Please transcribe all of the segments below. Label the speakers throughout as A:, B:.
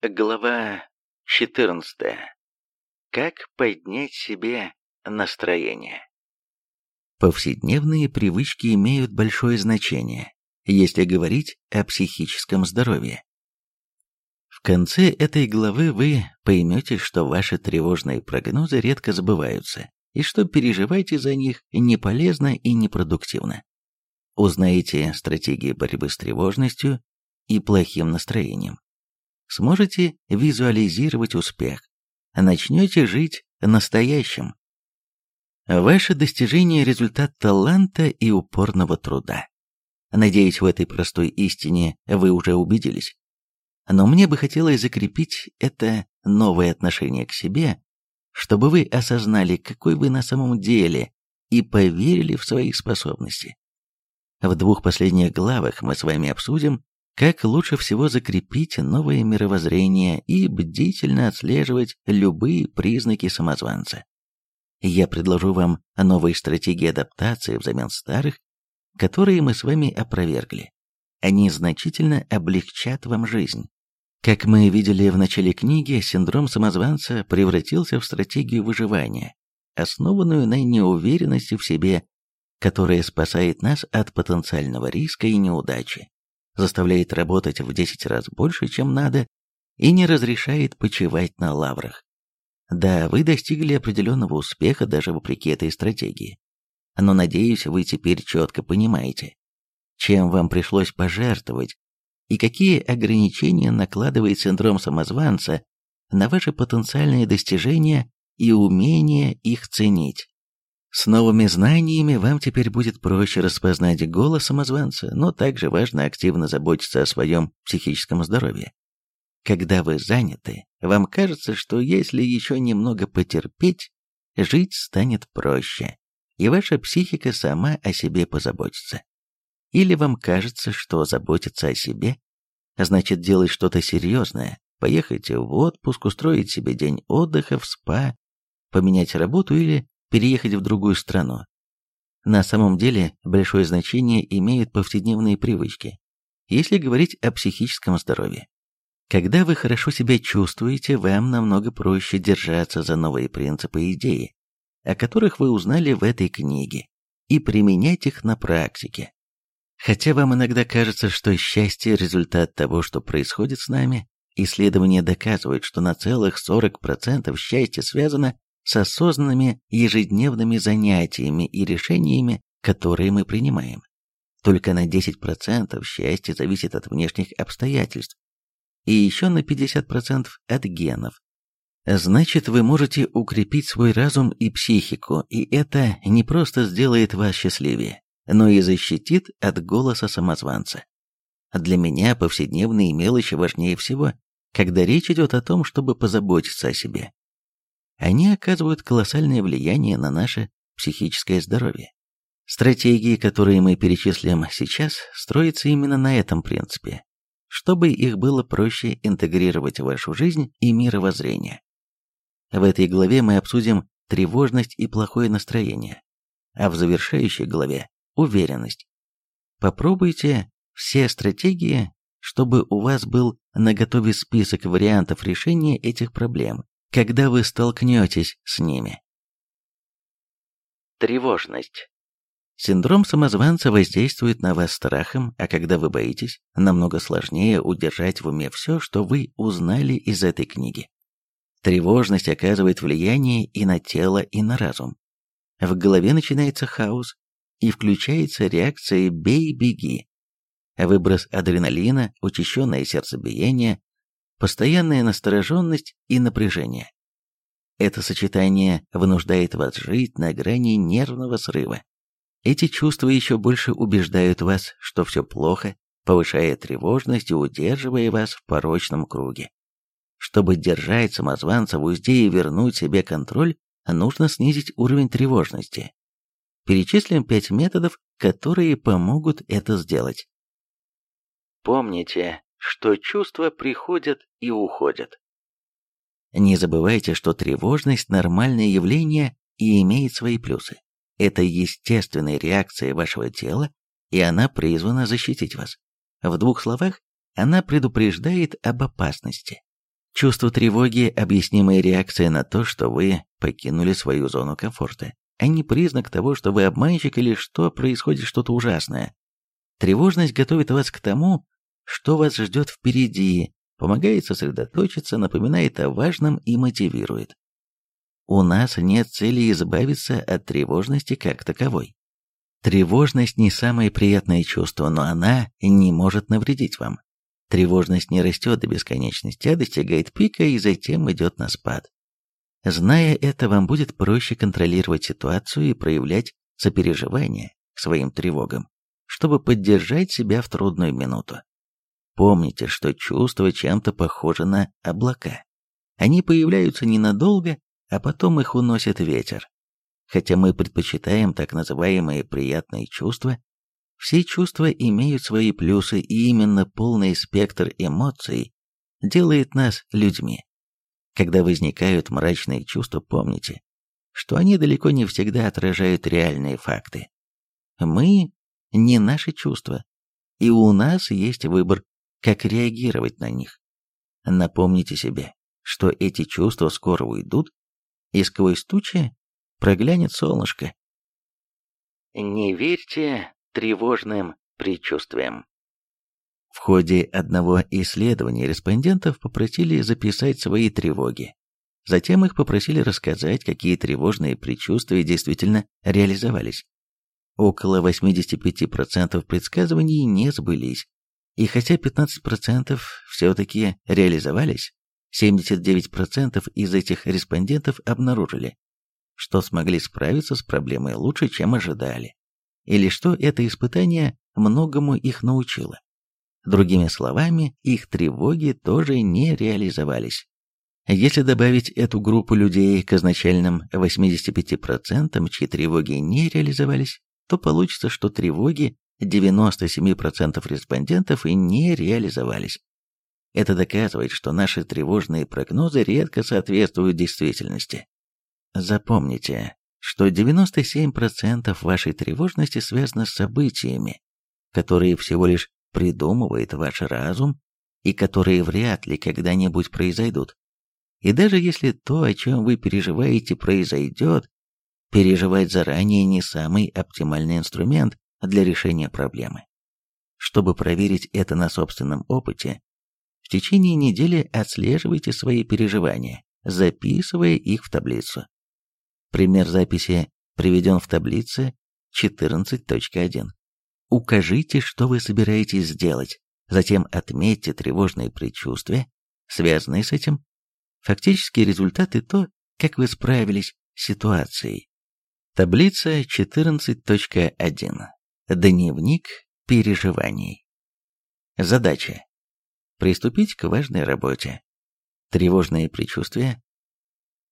A: Глава 14. Как поднять себе настроение? Повседневные привычки имеют большое значение, если говорить о психическом здоровье. В конце этой главы вы поймете, что ваши тревожные прогнозы редко забываются, и что переживать из-за них не полезно и непродуктивно. Узнаете стратегии борьбы с тревожностью и плохим настроением сможете визуализировать успех, начнете жить настоящим. Ваше достижение – результат таланта и упорного труда. Надеюсь, в этой простой истине вы уже убедились. Но мне бы хотелось закрепить это новое отношение к себе, чтобы вы осознали, какой вы на самом деле, и поверили в свои способности. В двух последних главах мы с вами обсудим, как лучше всего закрепить новое мировоззрение и бдительно отслеживать любые признаки самозванца. Я предложу вам новые стратегии адаптации взамен старых, которые мы с вами опровергли. Они значительно облегчат вам жизнь. Как мы видели в начале книги, синдром самозванца превратился в стратегию выживания, основанную на неуверенности в себе, которая спасает нас от потенциального риска и неудачи заставляет работать в 10 раз больше, чем надо, и не разрешает почивать на лаврах. Да, вы достигли определенного успеха даже вопреки этой стратегии. Но, надеюсь, вы теперь четко понимаете, чем вам пришлось пожертвовать и какие ограничения накладывает синдром самозванца на ваши потенциальные достижения и умение их ценить. С новыми знаниями вам теперь будет проще распознать голос самозванца, но также важно активно заботиться о своем психическом здоровье. Когда вы заняты, вам кажется, что если еще немного потерпеть, жить станет проще, и ваша психика сама о себе позаботится. Или вам кажется, что заботиться о себе значит делать что-то серьезное, поехать в отпуск, устроить себе день отдыха в спа, поменять работу или переехать в другую страну. На самом деле большое значение имеют повседневные привычки, если говорить о психическом здоровье. Когда вы хорошо себя чувствуете, вам намного проще держаться за новые принципы и идеи, о которых вы узнали в этой книге, и применять их на практике. Хотя вам иногда кажется, что счастье – результат того, что происходит с нами, исследования доказывают, что на целых 40% счастья связано с осознанными ежедневными занятиями и решениями, которые мы принимаем. Только на 10% счастье зависит от внешних обстоятельств, и еще на 50% от генов. Значит, вы можете укрепить свой разум и психику, и это не просто сделает вас счастливее, но и защитит от голоса самозванца. Для меня повседневные мелочи важнее всего, когда речь идет о том, чтобы позаботиться о себе они оказывают колоссальное влияние на наше психическое здоровье. Стратегии, которые мы перечислим сейчас, строятся именно на этом принципе, чтобы их было проще интегрировать в вашу жизнь и мировоззрение. В этой главе мы обсудим тревожность и плохое настроение, а в завершающей главе – уверенность. Попробуйте все стратегии, чтобы у вас был наготове список вариантов решения этих проблем когда вы столкнетесь с ними. Тревожность. Синдром самозванца воздействует на вас страхом, а когда вы боитесь, намного сложнее удержать в уме все, что вы узнали из этой книги. Тревожность оказывает влияние и на тело, и на разум. В голове начинается хаос, и включается реакция «бей-беги». Выброс адреналина, учащенное сердцебиение, постоянная настороженность и напряжение. Это сочетание вынуждает вас жить на грани нервного срыва. Эти чувства еще больше убеждают вас, что все плохо, повышая тревожность и удерживая вас в порочном круге. Чтобы держать самозванца в узде и вернуть себе контроль, нужно снизить уровень тревожности. Перечислим пять методов, которые помогут это сделать. Помните, что чувства приходят и уходят. Не забывайте, что тревожность – нормальное явление и имеет свои плюсы. Это естественная реакция вашего тела, и она призвана защитить вас. В двух словах, она предупреждает об опасности. Чувство тревоги – объяснимая реакция на то, что вы покинули свою зону комфорта, а не признак того, что вы обманщик или что происходит что-то ужасное. Тревожность готовит вас к тому, что вас ждет впереди, помогает сосредоточиться, напоминает о важном и мотивирует. У нас нет цели избавиться от тревожности как таковой. Тревожность не самое приятное чувство, но она не может навредить вам. Тревожность не растет до бесконечности, а достигает пика и затем идет на спад. Зная это, вам будет проще контролировать ситуацию и проявлять сопереживание к своим тревогам, чтобы поддержать себя в трудную минуту. Помните, что чувства чем-то похожи на облака. Они появляются ненадолго, а потом их уносит ветер. Хотя мы предпочитаем так называемые приятные чувства, все чувства имеют свои плюсы, и именно полный спектр эмоций делает нас людьми. Когда возникают мрачные чувства, помните, что они далеко не всегда отражают реальные факты. Мы не наши чувства, и у нас есть выбор, как реагировать на них. Напомните себе, что эти чувства скоро уйдут, и сквозь тучи проглянет солнышко. Не верьте тревожным предчувствиям. В ходе одного исследования респондентов попросили записать свои тревоги. Затем их попросили рассказать, какие тревожные предчувствия действительно реализовались. Около 85% предсказываний не сбылись. И хотя 15% все-таки реализовались, 79% из этих респондентов обнаружили, что смогли справиться с проблемой лучше, чем ожидали, или что это испытание многому их научило. Другими словами, их тревоги тоже не реализовались. Если добавить эту группу людей к изначальным 85%, чьи тревоги не реализовались, то получится, что тревоги 97% респондентов и не реализовались. Это доказывает, что наши тревожные прогнозы редко соответствуют действительности. Запомните, что 97% вашей тревожности связано с событиями, которые всего лишь придумывает ваш разум и которые вряд ли когда-нибудь произойдут. И даже если то, о чем вы переживаете, произойдет, переживать заранее не самый оптимальный инструмент для решения проблемы. Чтобы проверить это на собственном опыте, в течение недели отслеживайте свои переживания, записывая их в таблицу. Пример записи приведен в таблице 14.1. Укажите, что вы собираетесь сделать, затем отметьте тревожные предчувствия, связанные с этим, фактические результаты то, как вы справились с ситуацией. Таблица 14.1. Дневник переживаний. Задача. Приступить к важной работе. Тревожные предчувствия.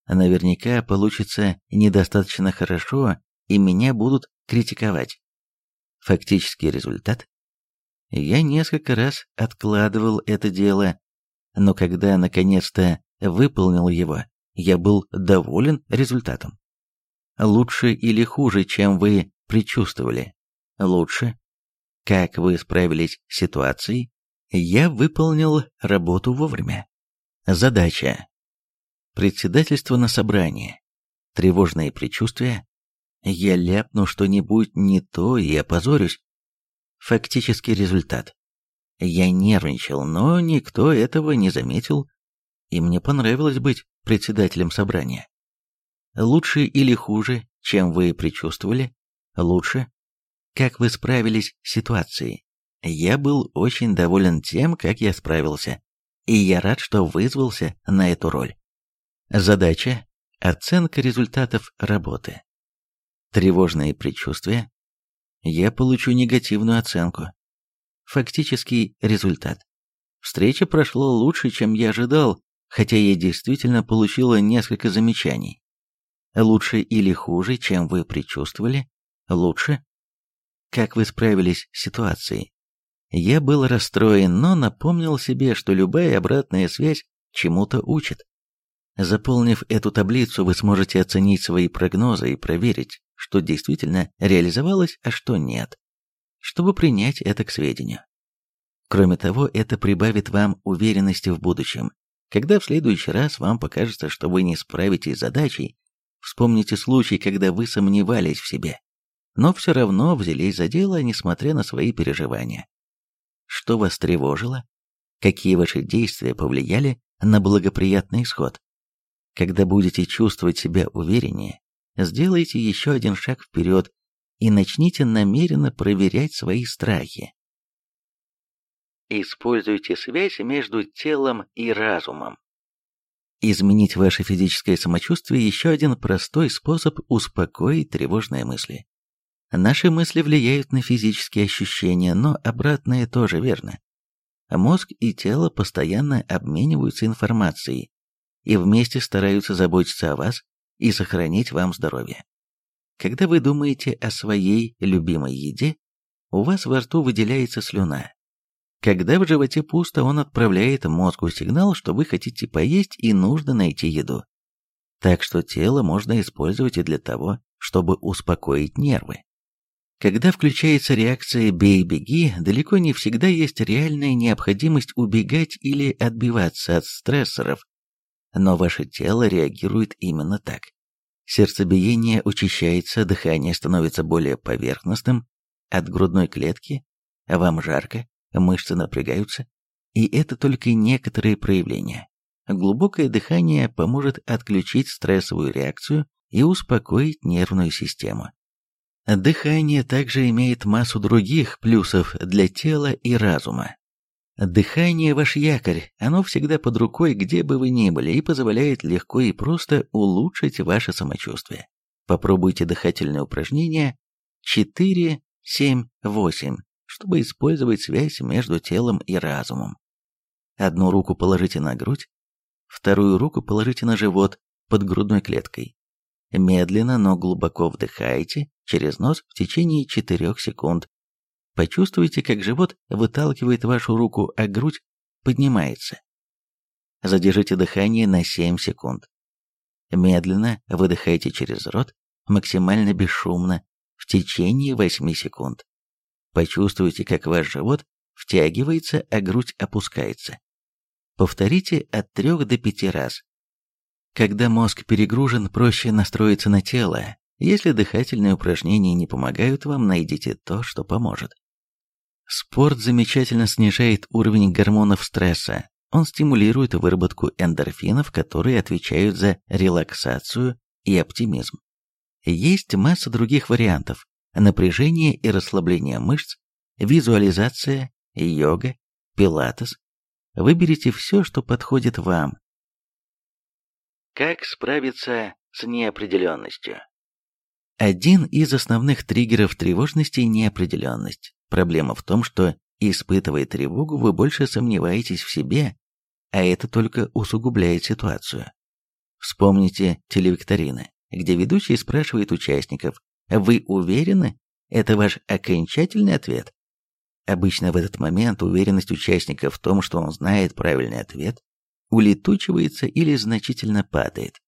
A: Наверняка получится недостаточно хорошо, и меня будут критиковать. Фактический результат. Я несколько раз откладывал это дело, но когда наконец-то выполнил его, я был доволен результатом. Лучше или хуже, чем вы предчувствовали? Лучше. Как вы справились с ситуацией? Я выполнил работу вовремя. Задача. Председательство на собрании. Тревожные предчувствия. Я ляпну что-нибудь не то и опозорюсь. Фактический результат. Я нервничал, но никто этого не заметил, и мне понравилось быть председателем собрания. Лучше или хуже, чем вы предчувствовали? Лучше. Как вы справились с ситуацией? Я был очень доволен тем, как я справился, и я рад, что вызвался на эту роль. Задача – оценка результатов работы. Тревожные предчувствия. Я получу негативную оценку. Фактический результат. Встреча прошла лучше, чем я ожидал, хотя я действительно получила несколько замечаний. Лучше или хуже, чем вы предчувствовали? Лучше. Как вы справились с ситуацией? Я был расстроен, но напомнил себе, что любая обратная связь чему-то учит. Заполнив эту таблицу, вы сможете оценить свои прогнозы и проверить, что действительно реализовалось, а что нет, чтобы принять это к сведению. Кроме того, это прибавит вам уверенности в будущем, Когда в следующий раз вам покажется, что вы не справитесь с задачей, вспомните случай, когда вы сомневались в себе, но все равно взялись за дело, несмотря на свои переживания. Что вас тревожило? Какие ваши действия повлияли на благоприятный исход? Когда будете чувствовать себя увереннее, сделайте еще один шаг вперед и начните намеренно проверять свои страхи. Используйте связь между телом и разумом. Изменить ваше физическое самочувствие – еще один простой способ успокоить тревожные мысли. Наши мысли влияют на физические ощущения, но обратное тоже верно. Мозг и тело постоянно обмениваются информацией и вместе стараются заботиться о вас и сохранить вам здоровье. Когда вы думаете о своей любимой еде, у вас во рту выделяется слюна, когда в животе пусто, он отправляет мозгу сигнал, что вы хотите поесть и нужно найти еду. Так что тело можно использовать и для того, чтобы успокоить нервы. Когда включается реакция «бей-беги», далеко не всегда есть реальная необходимость убегать или отбиваться от стрессоров, но ваше тело реагирует именно так. Сердцебиение учащается, дыхание становится более поверхностным, от грудной клетки, а вам жарко, мышцы напрягаются, и это только некоторые проявления. Глубокое дыхание поможет отключить стрессовую реакцию и успокоить нервную систему. Дыхание также имеет массу других плюсов для тела и разума. Дыхание – ваш якорь, оно всегда под рукой, где бы вы ни были, и позволяет легко и просто улучшить ваше самочувствие. Попробуйте дыхательные упражнения 4, 7, 8 чтобы использовать связь между телом и разумом. Одну руку положите на грудь, вторую руку положите на живот под грудной клеткой. Медленно, но глубоко вдыхайте через нос в течение 4 секунд. Почувствуйте, как живот выталкивает вашу руку, а грудь поднимается. Задержите дыхание на 7 секунд. Медленно выдыхайте через рот, максимально бесшумно, в течение 8 секунд. Почувствуйте, как ваш живот втягивается, а грудь опускается. Повторите от 3 до 5 раз. Когда мозг перегружен, проще настроиться на тело. Если дыхательные упражнения не помогают вам, найдите то, что поможет. Спорт замечательно снижает уровень гормонов стресса. Он стимулирует выработку эндорфинов, которые отвечают за релаксацию и оптимизм. Есть масса других вариантов, напряжение и расслабление мышц, визуализация, йога, пилатес. Выберите все, что подходит вам. Как справиться с неопределенностью? Один из основных триггеров тревожности – неопределенность. Проблема в том, что, испытывая тревогу, вы больше сомневаетесь в себе, а это только усугубляет ситуацию. Вспомните телевикторины, где ведущий спрашивает участников, вы уверены? Это ваш окончательный ответ? Обычно в этот момент уверенность участника в том, что он знает правильный ответ, улетучивается или значительно падает.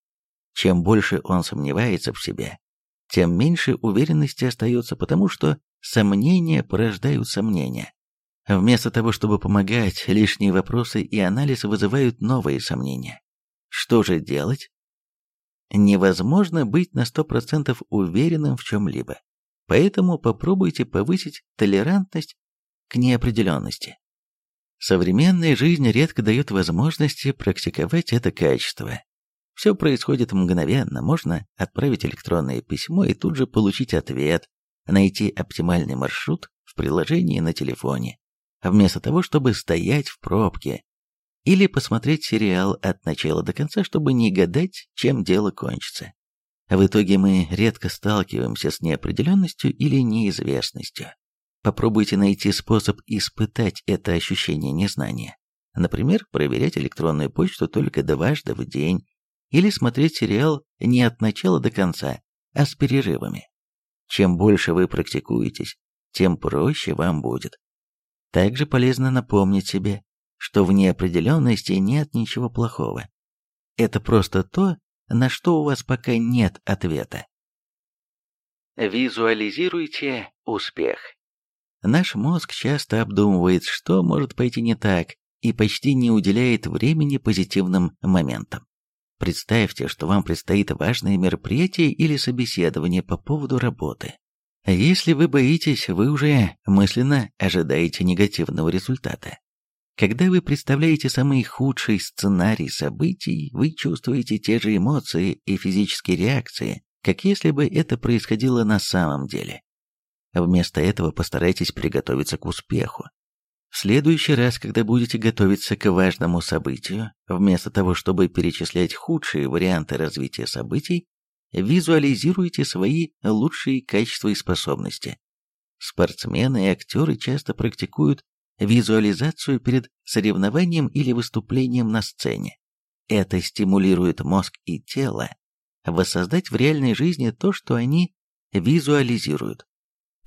A: Чем больше он сомневается в себе, тем меньше уверенности остается, потому что сомнения порождают сомнения. Вместо того, чтобы помогать, лишние вопросы и анализ вызывают новые сомнения. Что же делать? невозможно быть на 100% уверенным в чем-либо. Поэтому попробуйте повысить толерантность к неопределенности. Современная жизнь редко дает возможности практиковать это качество. Все происходит мгновенно, можно отправить электронное письмо и тут же получить ответ, найти оптимальный маршрут в приложении на телефоне, вместо того, чтобы стоять в пробке или посмотреть сериал от начала до конца, чтобы не гадать, чем дело кончится. В итоге мы редко сталкиваемся с неопределенностью или неизвестностью. Попробуйте найти способ испытать это ощущение незнания. Например, проверять электронную почту только дважды в день или смотреть сериал не от начала до конца, а с перерывами. Чем больше вы практикуетесь, тем проще вам будет. Также полезно напомнить себе, что в неопределенности нет ничего плохого. Это просто то, на что у вас пока нет ответа. Визуализируйте успех. Наш мозг часто обдумывает, что может пойти не так, и почти не уделяет времени позитивным моментам. Представьте, что вам предстоит важное мероприятие или собеседование по поводу работы. Если вы боитесь, вы уже мысленно ожидаете негативного результата. Когда вы представляете самый худший сценарий событий, вы чувствуете те же эмоции и физические реакции, как если бы это происходило на самом деле. Вместо этого постарайтесь приготовиться к успеху. В следующий раз, когда будете готовиться к важному событию, вместо того, чтобы перечислять худшие варианты развития событий, визуализируйте свои лучшие качества и способности. Спортсмены и актеры часто практикуют визуализацию перед соревнованием или выступлением на сцене. Это стимулирует мозг и тело воссоздать в реальной жизни то, что они визуализируют.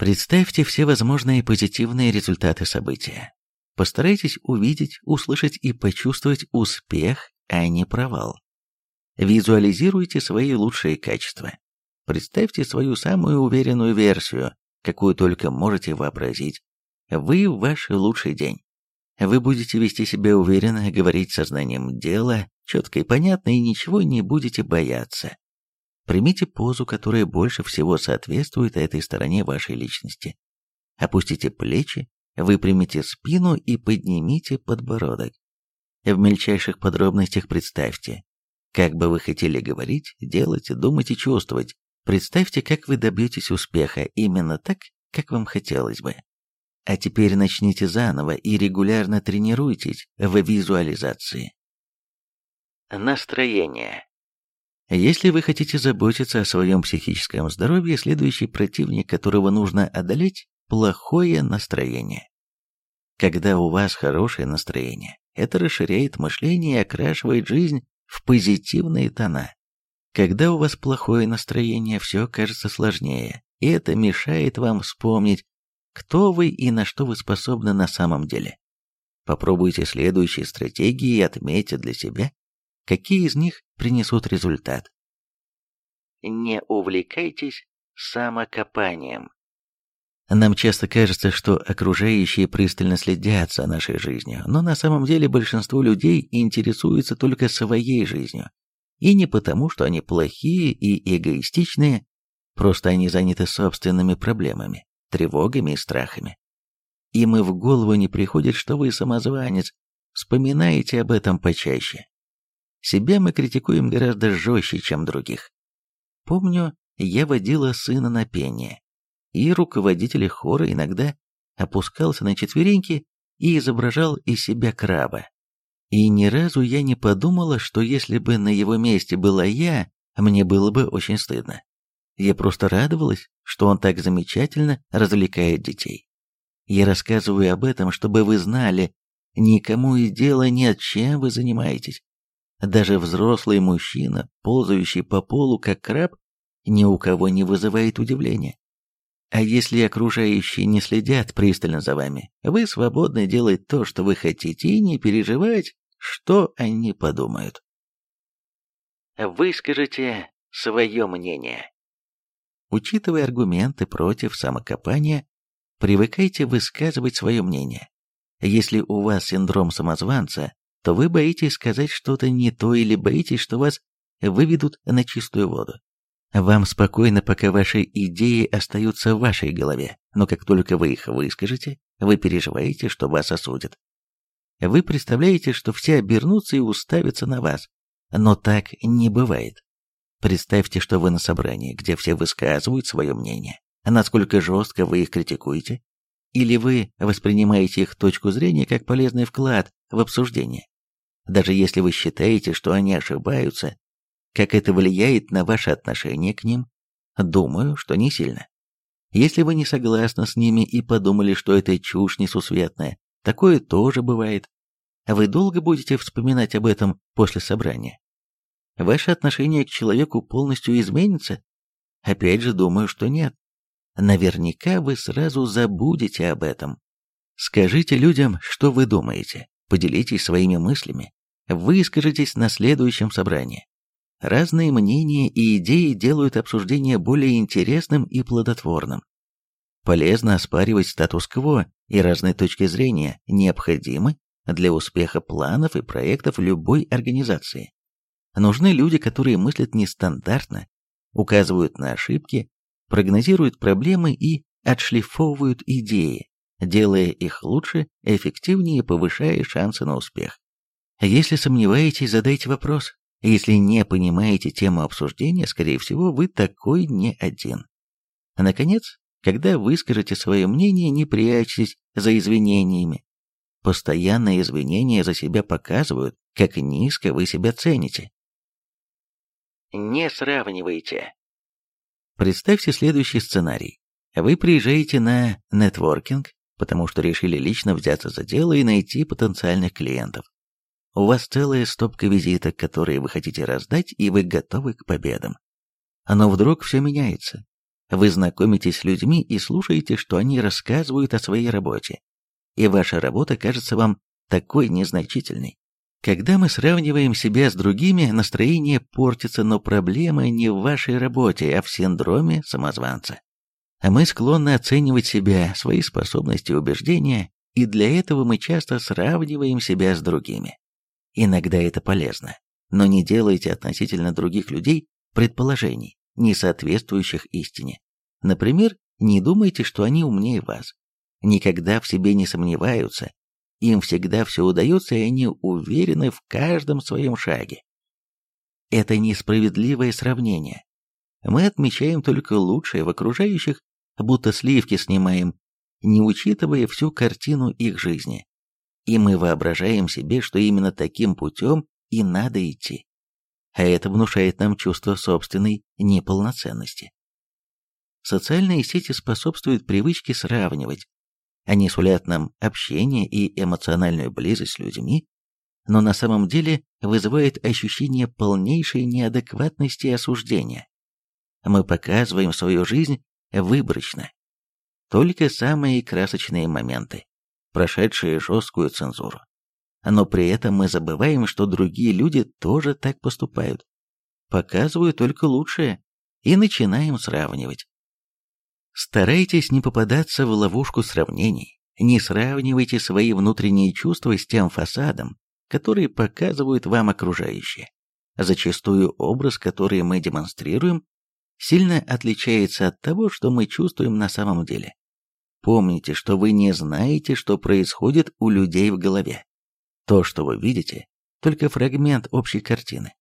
A: Представьте все возможные позитивные результаты события. Постарайтесь увидеть, услышать и почувствовать успех, а не провал. Визуализируйте свои лучшие качества. Представьте свою самую уверенную версию, какую только можете вообразить. Вы ваш лучший день. Вы будете вести себя уверенно, говорить сознанием дела, четко и понятно, и ничего не будете бояться. Примите позу, которая больше всего соответствует этой стороне вашей личности. Опустите плечи, выпрямите спину и поднимите подбородок. В мельчайших подробностях представьте, как бы вы хотели говорить, делать, думать и чувствовать. Представьте, как вы добьетесь успеха именно так, как вам хотелось бы. А теперь начните заново и регулярно тренируйтесь в визуализации. Настроение. Если вы хотите заботиться о своем психическом здоровье, следующий противник, которого нужно одолеть – плохое настроение. Когда у вас хорошее настроение, это расширяет мышление и окрашивает жизнь в позитивные тона. Когда у вас плохое настроение, все кажется сложнее, и это мешает вам вспомнить, кто вы и на что вы способны на самом деле. Попробуйте следующие стратегии и отметьте для себя, какие из них принесут результат. Не увлекайтесь самокопанием. Нам часто кажется, что окружающие пристально следят за нашей жизнью, но на самом деле большинство людей интересуются только своей жизнью. И не потому, что они плохие и эгоистичные, просто они заняты собственными проблемами, тревогами и страхами. Им и в голову не приходит, что вы самозванец, вспоминаете об этом почаще. Себя мы критикуем гораздо жестче, чем других. Помню, я водила сына на пение, и руководитель хора иногда опускался на четвереньки и изображал из себя краба. И ни разу я не подумала, что если бы на его месте была я, мне было бы очень стыдно. Я просто радовалась, что он так замечательно развлекает детей. Я рассказываю об этом, чтобы вы знали, никому и дела нет, чем вы занимаетесь. Даже взрослый мужчина, ползающий по полу как краб, ни у кого не вызывает удивления. А если окружающие не следят пристально за вами, вы свободны делать то, что вы хотите, и не переживать, что они подумают. Выскажите свое мнение. Учитывая аргументы против самокопания, привыкайте высказывать свое мнение. Если у вас синдром самозванца, то вы боитесь сказать что-то не то или боитесь, что вас выведут на чистую воду. Вам спокойно, пока ваши идеи остаются в вашей голове, но как только вы их выскажете, вы переживаете, что вас осудят. Вы представляете, что все обернутся и уставятся на вас, но так не бывает. Представьте, что вы на собрании, где все высказывают свое мнение. Насколько жестко вы их критикуете? Или вы воспринимаете их точку зрения как полезный вклад в обсуждение? Даже если вы считаете, что они ошибаются, как это влияет на ваше отношение к ним? Думаю, что не сильно. Если вы не согласны с ними и подумали, что это чушь несусветная, такое тоже бывает. Вы долго будете вспоминать об этом после собрания? Ваше отношение к человеку полностью изменится? Опять же, думаю, что нет. Наверняка вы сразу забудете об этом. Скажите людям, что вы думаете, поделитесь своими мыслями, выскажитесь на следующем собрании. Разные мнения и идеи делают обсуждение более интересным и плодотворным. Полезно оспаривать статус-кво и разные точки зрения необходимы для успеха планов и проектов любой организации. Нужны люди, которые мыслят нестандартно, указывают на ошибки, прогнозируют проблемы и отшлифовывают идеи, делая их лучше, эффективнее и повышая шансы на успех. Если сомневаетесь, задайте вопрос. Если не понимаете тему обсуждения, скорее всего, вы такой не один. Наконец, когда выскажете свое мнение, не прячьтесь за извинениями. Постоянные извинения за себя показывают, как низко вы себя цените. Не сравнивайте. Представьте следующий сценарий. Вы приезжаете на нетворкинг, потому что решили лично взяться за дело и найти потенциальных клиентов. У вас целая стопка визиток, которые вы хотите раздать, и вы готовы к победам. Но вдруг все меняется. Вы знакомитесь с людьми и слушаете, что они рассказывают о своей работе. И ваша работа кажется вам такой незначительной. Когда мы сравниваем себя с другими, настроение портится, но проблема не в вашей работе, а в синдроме самозванца. А мы склонны оценивать себя, свои способности и убеждения, и для этого мы часто сравниваем себя с другими. Иногда это полезно, но не делайте относительно других людей предположений, не соответствующих истине. Например, не думайте, что они умнее вас. Никогда в себе не сомневаются, им всегда все удается, и они уверены в каждом своем шаге. Это несправедливое сравнение. Мы отмечаем только лучшее в окружающих, будто сливки снимаем, не учитывая всю картину их жизни и мы воображаем себе, что именно таким путем и надо идти. А это внушает нам чувство собственной неполноценности. Социальные сети способствуют привычке сравнивать. Они сулят нам общение и эмоциональную близость с людьми, но на самом деле вызывают ощущение полнейшей неадекватности и осуждения. Мы показываем свою жизнь выборочно. Только самые красочные моменты прошедшие жесткую цензуру. Но при этом мы забываем, что другие люди тоже так поступают. Показывают только лучшее и начинаем сравнивать. Старайтесь не попадаться в ловушку сравнений. Не сравнивайте свои внутренние чувства с тем фасадом, который показывают вам окружающие. Зачастую образ, который мы демонстрируем, сильно отличается от того, что мы чувствуем на самом деле. Помните, что вы не знаете, что происходит у людей в голове. То, что вы видите, только фрагмент общей картины.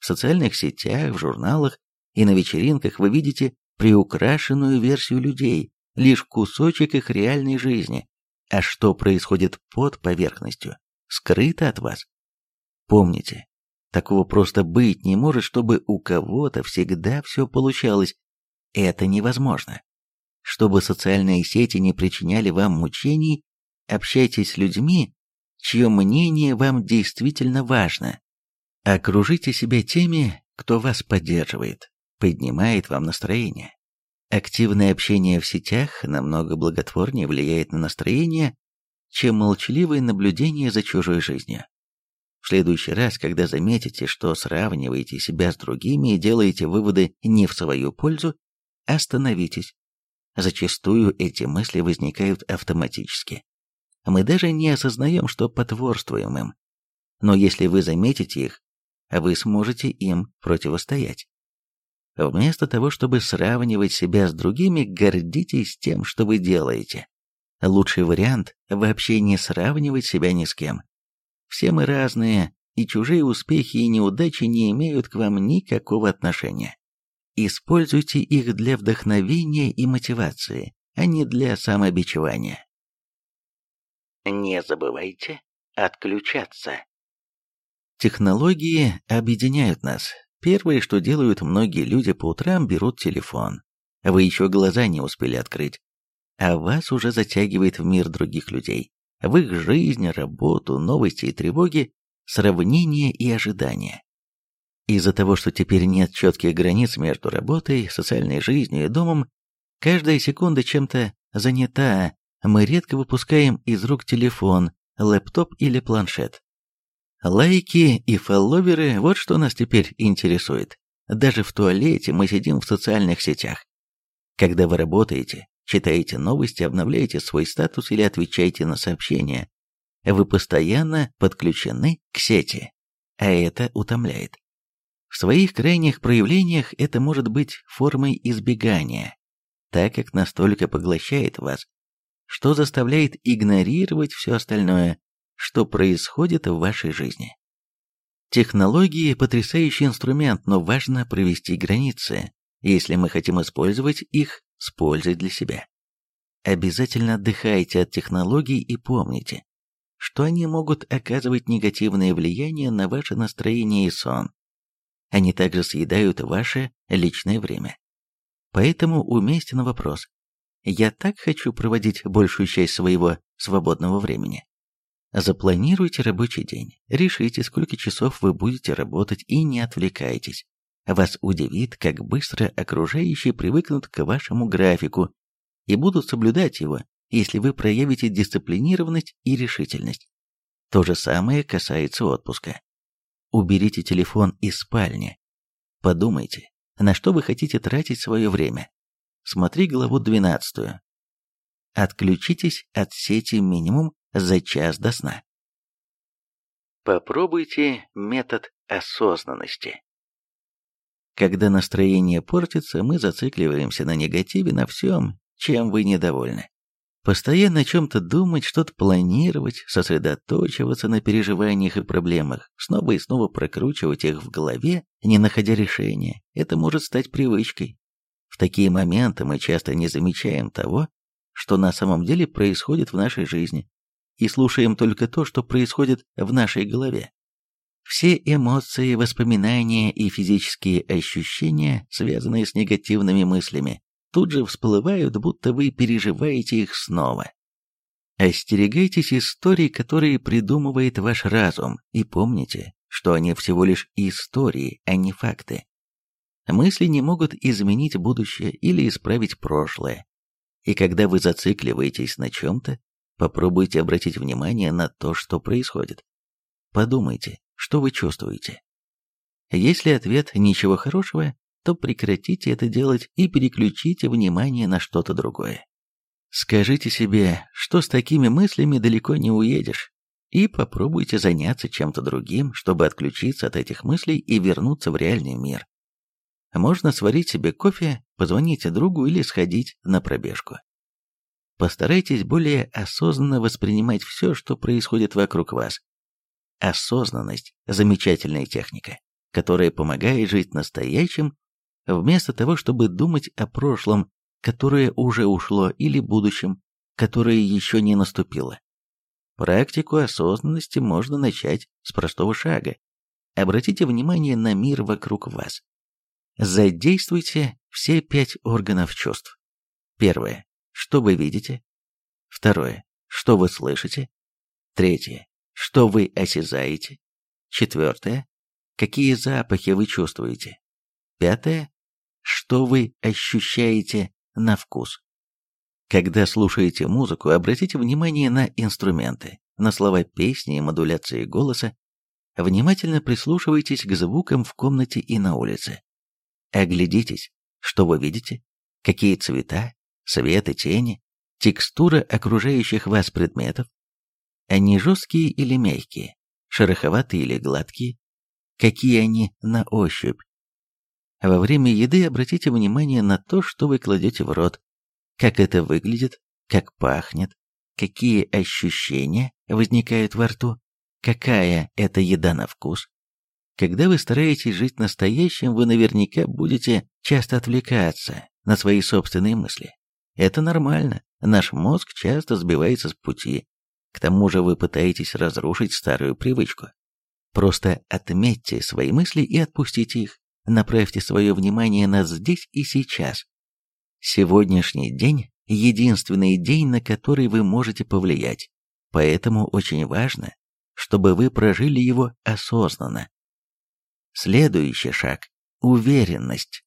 A: В социальных сетях, в журналах и на вечеринках вы видите приукрашенную версию людей, лишь кусочек их реальной жизни, а что происходит под поверхностью, скрыто от вас. Помните, такого просто быть не может, чтобы у кого-то всегда все получалось. Это невозможно. Чтобы социальные сети не причиняли вам мучений, общайтесь с людьми, чье мнение вам действительно важно. Окружите себя теми, кто вас поддерживает, поднимает вам настроение. Активное общение в сетях намного благотворнее влияет на настроение, чем молчаливое наблюдение за чужой жизнью. В следующий раз, когда заметите, что сравниваете себя с другими и делаете выводы не в свою пользу, остановитесь, Зачастую эти мысли возникают автоматически. Мы даже не осознаем, что потворствуем им. Но если вы заметите их, вы сможете им противостоять. Вместо того, чтобы сравнивать себя с другими, гордитесь тем, что вы делаете. Лучший вариант – вообще не сравнивать себя ни с кем. Все мы разные, и чужие успехи и неудачи не имеют к вам никакого отношения. Используйте их для вдохновения и мотивации, а не для самобичевания. Не забывайте отключаться. Технологии объединяют нас. Первое, что делают многие люди по утрам, берут телефон. Вы еще глаза не успели открыть, а вас уже затягивает в мир других людей, в их жизнь, работу, новости и тревоги, сравнения и ожидания. Из-за того, что теперь нет четких границ между работой, социальной жизнью и домом, каждая секунда чем-то занята, мы редко выпускаем из рук телефон, лэптоп или планшет. Лайки и фолловеры – вот что нас теперь интересует. Даже в туалете мы сидим в социальных сетях. Когда вы работаете, читаете новости, обновляете свой статус или отвечаете на сообщения, Вы постоянно подключены к сети, а это утомляет. В своих крайних проявлениях это может быть формой избегания, так как настолько поглощает вас, что заставляет игнорировать все остальное, что происходит в вашей жизни. Технологии – потрясающий инструмент, но важно провести границы, если мы хотим использовать их с пользой для себя. Обязательно отдыхайте от технологий и помните, что они могут оказывать негативное влияние на ваше настроение и сон. Они также съедают ваше личное время. Поэтому уместен вопрос. Я так хочу проводить большую часть своего свободного времени. Запланируйте рабочий день, решите, сколько часов вы будете работать и не отвлекайтесь. Вас удивит, как быстро окружающие привыкнут к вашему графику и будут соблюдать его, если вы проявите дисциплинированность и решительность. То же самое касается отпуска. Уберите телефон из спальни. Подумайте, на что вы хотите тратить свое время. Смотри главу 12. Отключитесь от сети минимум за час до сна. Попробуйте метод осознанности. Когда настроение портится, мы зацикливаемся на негативе на всем, чем вы недовольны. Постоянно о чем-то думать, что-то планировать, сосредоточиваться на переживаниях и проблемах, снова и снова прокручивать их в голове, не находя решения, это может стать привычкой. В такие моменты мы часто не замечаем того, что на самом деле происходит в нашей жизни, и слушаем только то, что происходит в нашей голове. Все эмоции, воспоминания и физические ощущения, связанные с негативными мыслями, тут же всплывают, будто вы переживаете их снова. Остерегайтесь историй, которые придумывает ваш разум, и помните, что они всего лишь истории, а не факты. Мысли не могут изменить будущее или исправить прошлое. И когда вы зацикливаетесь на чем-то, попробуйте обратить внимание на то, что происходит. Подумайте, что вы чувствуете. Если ответ «ничего хорошего», то прекратите это делать и переключите внимание на что-то другое. Скажите себе, что с такими мыслями далеко не уедешь, и попробуйте заняться чем-то другим, чтобы отключиться от этих мыслей и вернуться в реальный мир. Можно сварить себе кофе, позвонить другу или сходить на пробежку. Постарайтесь более осознанно воспринимать все, что происходит вокруг вас. Осознанность – замечательная техника, которая помогает жить настоящим вместо того, чтобы думать о прошлом, которое уже ушло, или будущем, которое еще не наступило. Практику осознанности можно начать с простого шага. Обратите внимание на мир вокруг вас. Задействуйте все пять органов чувств. Первое. Что вы видите? Второе. Что вы слышите? Третье. Что вы осязаете? Четвертое. Какие запахи вы чувствуете? Пятое что вы ощущаете на вкус. Когда слушаете музыку, обратите внимание на инструменты, на слова песни и модуляции голоса. Внимательно прислушивайтесь к звукам в комнате и на улице. Оглядитесь, что вы видите, какие цвета, свет и тени, текстура окружающих вас предметов. Они жесткие или мягкие, шероховатые или гладкие, какие они на ощупь, во время еды обратите внимание на то, что вы кладете в рот, как это выглядит, как пахнет, какие ощущения возникают во рту, какая это еда на вкус. Когда вы стараетесь жить настоящим, вы наверняка будете часто отвлекаться на свои собственные мысли. Это нормально, наш мозг часто сбивается с пути. К тому же вы пытаетесь разрушить старую привычку. Просто отметьте свои мысли и отпустите их. Направьте свое внимание на здесь и сейчас. Сегодняшний день – единственный день, на который вы можете повлиять, поэтому очень важно, чтобы вы прожили его осознанно. Следующий шаг – уверенность.